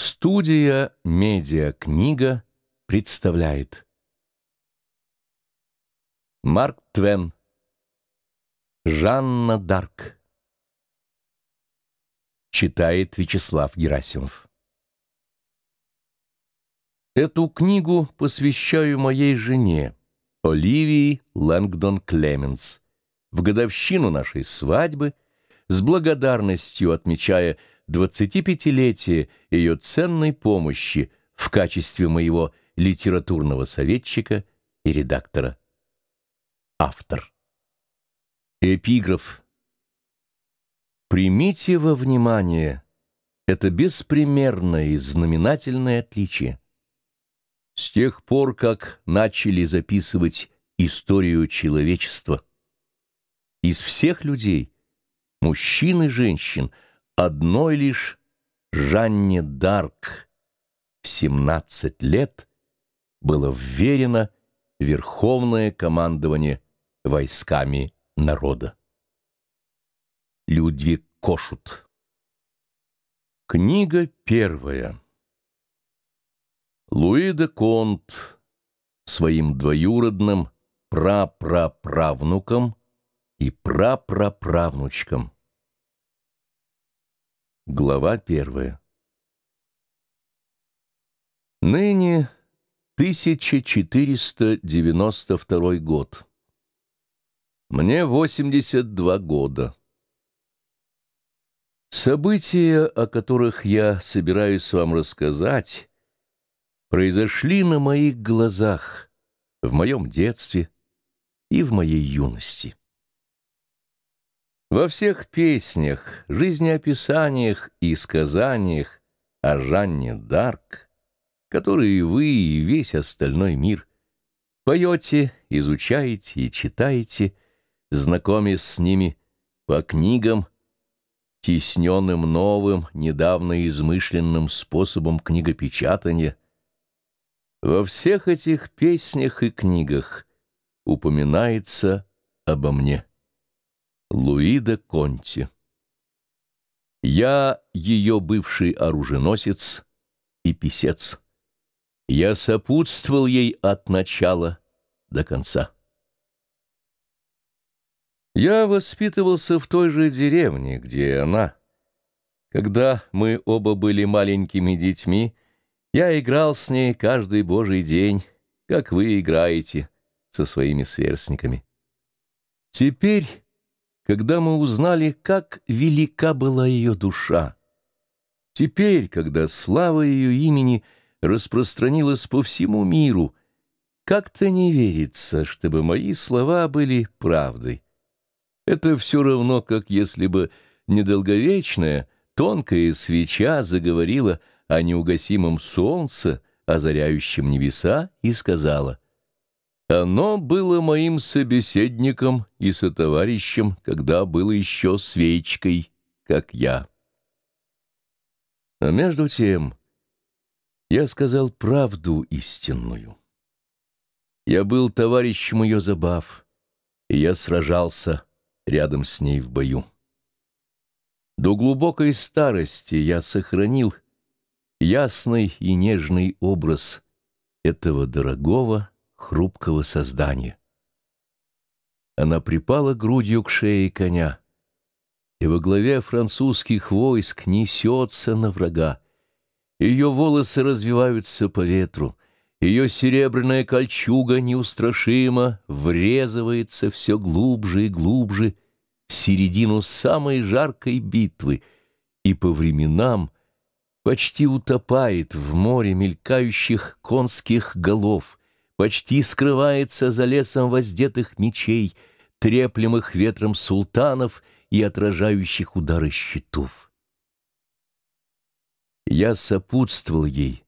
Студия «Медиакнига» представляет. Марк Твен. Жанна Дарк. Читает Вячеслав Герасимов. Эту книгу посвящаю моей жене, Оливии Лэнгдон Клеменс, в годовщину нашей свадьбы, с благодарностью отмечая 25-летие ее ценной помощи в качестве моего литературного советчика и редактора. Автор. Эпиграф. Примите во внимание это беспримерное и знаменательное отличие. С тех пор, как начали записывать историю человечества, из всех людей, мужчин и женщин – одной лишь Жанне Дарк. В 17 лет было вверено верховное командование войсками народа. Людвиг Кошут. Книга первая. Луи де Конт своим двоюродным прапраправнукам и прапраправнучкам Глава первая Ныне 1492 год. Мне 82 года. События, о которых я собираюсь вам рассказать, произошли на моих глазах в моем детстве и в моей юности. Во всех песнях, жизнеописаниях и сказаниях о Жанне Дарк, которые вы и весь остальной мир поете, изучаете и читаете, знакомясь с ними по книгам, тесненным новым, недавно измышленным способом книгопечатания, во всех этих песнях и книгах упоминается обо мне. Луида Конти. Я ее бывший оруженосец и писец. Я сопутствовал ей от начала до конца. Я воспитывался в той же деревне, где она. Когда мы оба были маленькими детьми, я играл с ней каждый божий день, как вы играете со своими сверстниками. Теперь когда мы узнали, как велика была ее душа. Теперь, когда слава ее имени распространилась по всему миру, как-то не верится, чтобы мои слова были правдой. Это все равно, как если бы недолговечная, тонкая свеча заговорила о неугасимом солнце, озаряющем небеса, и сказала — оно было моим собеседником и сотоварищем, когда было еще свечкой, как я. А между тем я сказал правду истинную. Я был товарищем ее забав, и я сражался рядом с ней в бою. До глубокой старости я сохранил ясный и нежный образ этого дорогого, хрупкого создания. Она припала грудью к шее коня, и во главе французских войск несется на врага. Ее волосы развиваются по ветру, ее серебряная кольчуга неустрашимо врезывается все глубже и глубже в середину самой жаркой битвы и по временам почти утопает в море мелькающих конских голов — почти скрывается за лесом воздетых мечей, треплемых ветром султанов и отражающих удары щитов. Я сопутствовал ей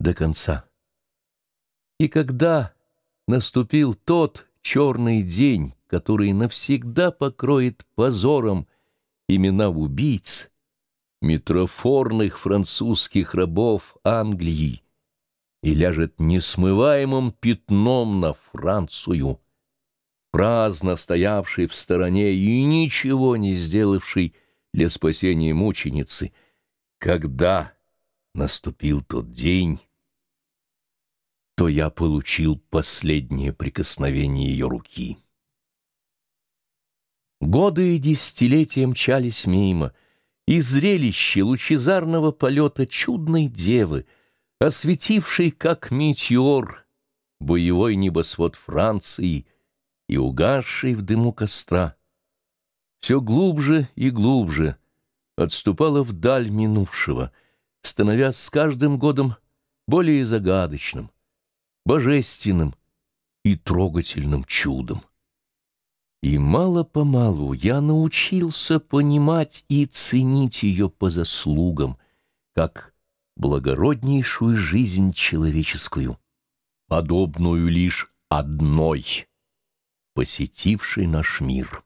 до конца. И когда наступил тот черный день, который навсегда покроет позором имена убийц, митрофорных французских рабов Англии, и ляжет несмываемым пятном на Францию, праздно стоявший в стороне и ничего не сделавший для спасения мученицы, когда наступил тот день, то я получил последнее прикосновение ее руки. Годы и десятилетия мчались мимо, и зрелище лучезарного полета чудной девы, осветившей, как метеор, боевой небосвод Франции и угасшей в дыму костра, все глубже и глубже отступала вдаль минувшего, становясь с каждым годом более загадочным, божественным и трогательным чудом. И мало-помалу я научился понимать и ценить ее по заслугам, как благороднейшую жизнь человеческую, подобную лишь одной, посетившей наш мир.